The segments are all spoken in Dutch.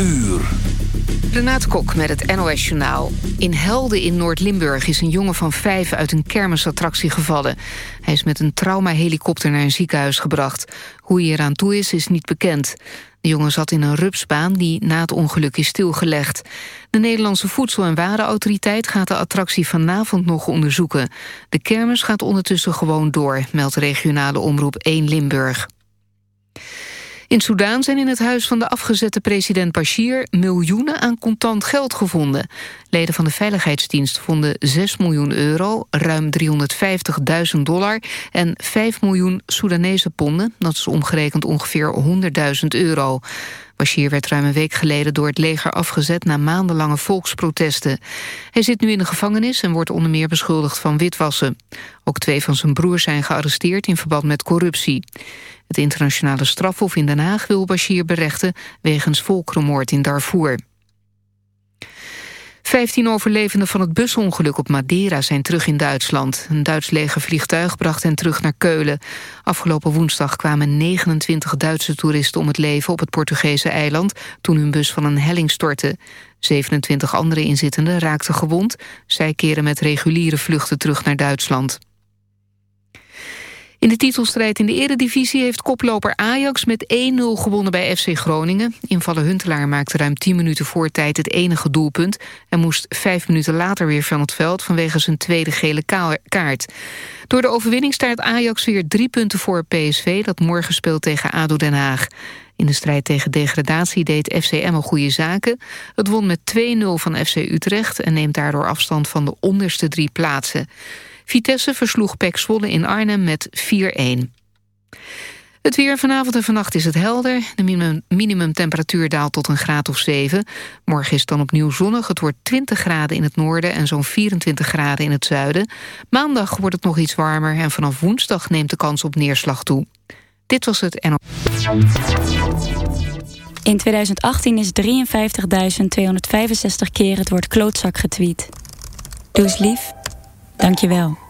uur. Renate Kok met het NOS Journaal. In Helden in Noord-Limburg is een jongen van vijf uit een kermisattractie gevallen. Hij is met een traumahelikopter naar een ziekenhuis gebracht. Hoe hij eraan toe is, is niet bekend. De jongen zat in een rupsbaan die na het ongeluk is stilgelegd. De Nederlandse Voedsel- en Warenautoriteit gaat de attractie vanavond nog onderzoeken. De kermis gaat ondertussen gewoon door, meldt regionale omroep 1 Limburg. In Soedan zijn in het huis van de afgezette president Bashir... miljoenen aan contant geld gevonden. Leden van de Veiligheidsdienst vonden 6 miljoen euro... ruim 350.000 dollar en 5 miljoen Soedanese ponden. Dat is omgerekend ongeveer 100.000 euro. Bashir werd ruim een week geleden door het leger afgezet... na maandenlange volksprotesten. Hij zit nu in de gevangenis en wordt onder meer beschuldigd van witwassen. Ook twee van zijn broers zijn gearresteerd in verband met corruptie. Het internationale strafhof in Den Haag wil Bashir berechten... wegens volkerenmoord in Darfur. Vijftien overlevenden van het busongeluk op Madeira zijn terug in Duitsland. Een Duits legervliegtuig bracht hen terug naar Keulen. Afgelopen woensdag kwamen 29 Duitse toeristen om het leven op het Portugese eiland... toen hun bus van een helling stortte. 27 andere inzittenden raakten gewond. Zij keren met reguliere vluchten terug naar Duitsland. In de titelstrijd in de eredivisie heeft koploper Ajax met 1-0 gewonnen bij FC Groningen. Invaller Huntelaar maakte ruim 10 minuten voor tijd het enige doelpunt... en moest vijf minuten later weer van het veld vanwege zijn tweede gele kaart. Door de overwinning staat Ajax weer drie punten voor PSV... dat morgen speelt tegen ADO Den Haag. In de strijd tegen degradatie deed FCM een goede zaken. Het won met 2-0 van FC Utrecht... en neemt daardoor afstand van de onderste drie plaatsen. Vitesse versloeg Pek Zwolle in Arnhem met 4-1. Het weer vanavond en vannacht is het helder. De minimum, minimumtemperatuur daalt tot een graad of 7. Morgen is het dan opnieuw zonnig. Het wordt 20 graden in het noorden en zo'n 24 graden in het zuiden. Maandag wordt het nog iets warmer... en vanaf woensdag neemt de kans op neerslag toe. Dit was het. In 2018 is 53.265 keer het woord klootzak getweet. Doe lief. Dankjewel.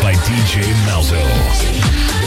By DJ Malzo.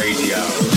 Radio.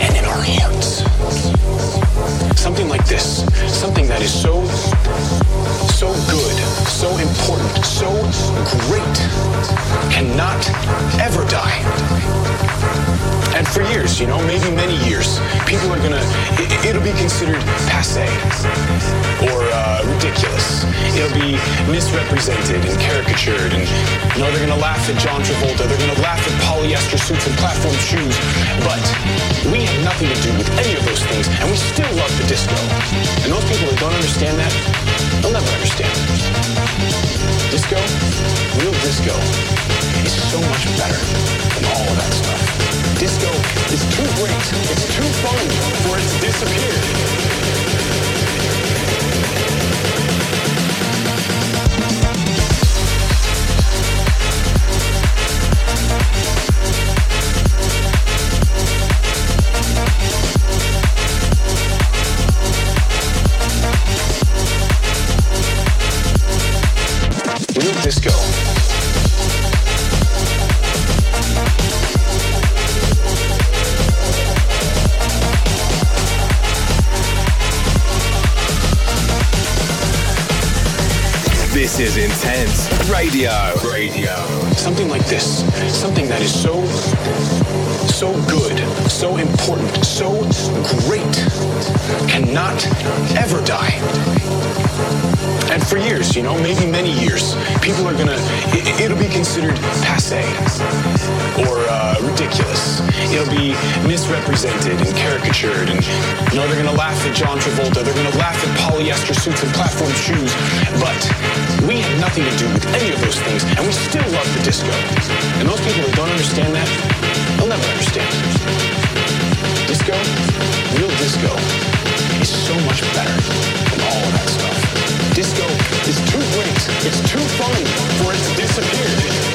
And in our. Something like this, something that is so, so good, so important, so great, cannot ever die. And for years, you know, maybe many years, people are gonna, it, it'll be considered passe or uh, ridiculous. It'll be misrepresented and caricatured, and you know they're gonna laugh at John Travolta. They're gonna laugh at polyester suits and platform shoes. But we have nothing to do with any of those things, and we still love the disco. And those people that don't understand that, they'll never understand. Disco, real disco, is so much better than all of that stuff. Disco is too great, it's too fun for it to disappear. Disco. This is Intense Radio. Radio. Something like this. Something that is so, so good, so important, so great, cannot ever die. And for years, you know, maybe many years, people are gonna, it, it'll be considered passe or uh, ridiculous. It'll be misrepresented and caricatured, and you know they're gonna laugh at John Travolta. They're gonna laugh at polyester suits and platform shoes. But we have nothing to do with any of those things, and we still love the disco. And those people that don't understand that, they'll never understand. Disco, real disco, is so much better than all of that stuff. Disco is too great, it's too fun for it to disappear.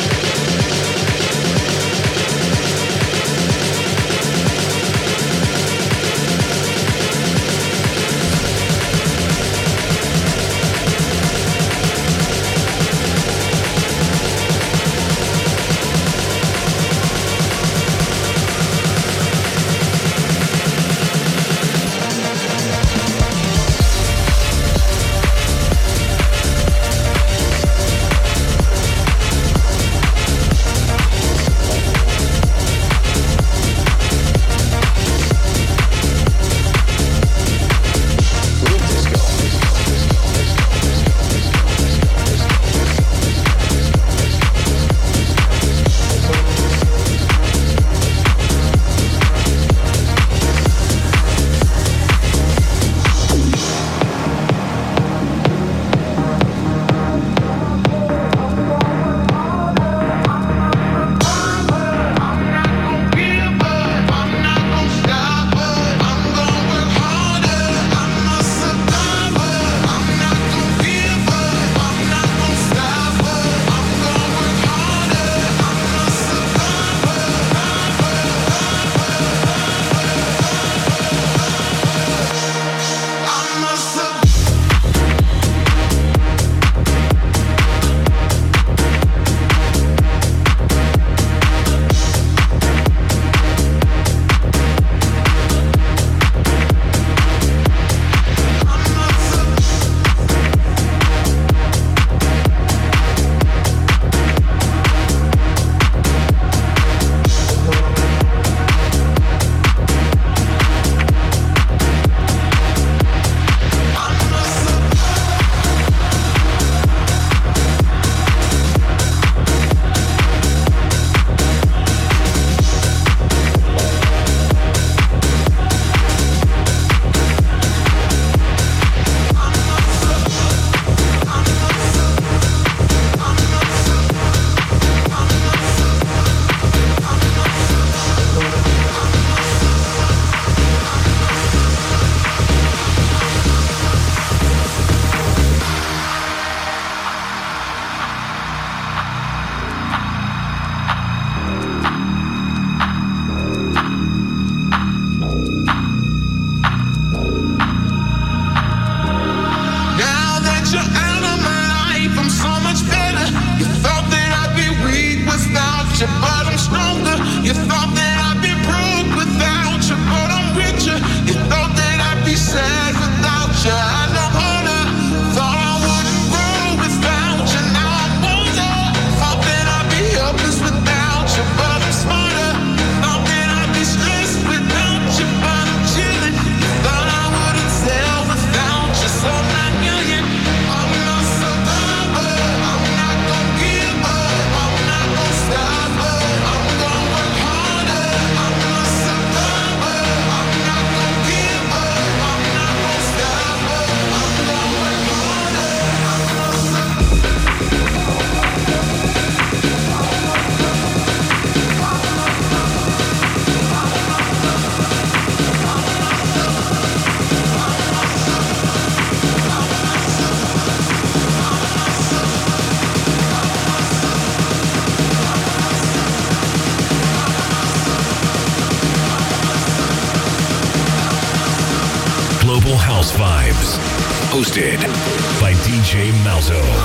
By DJ Malzo.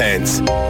Intense.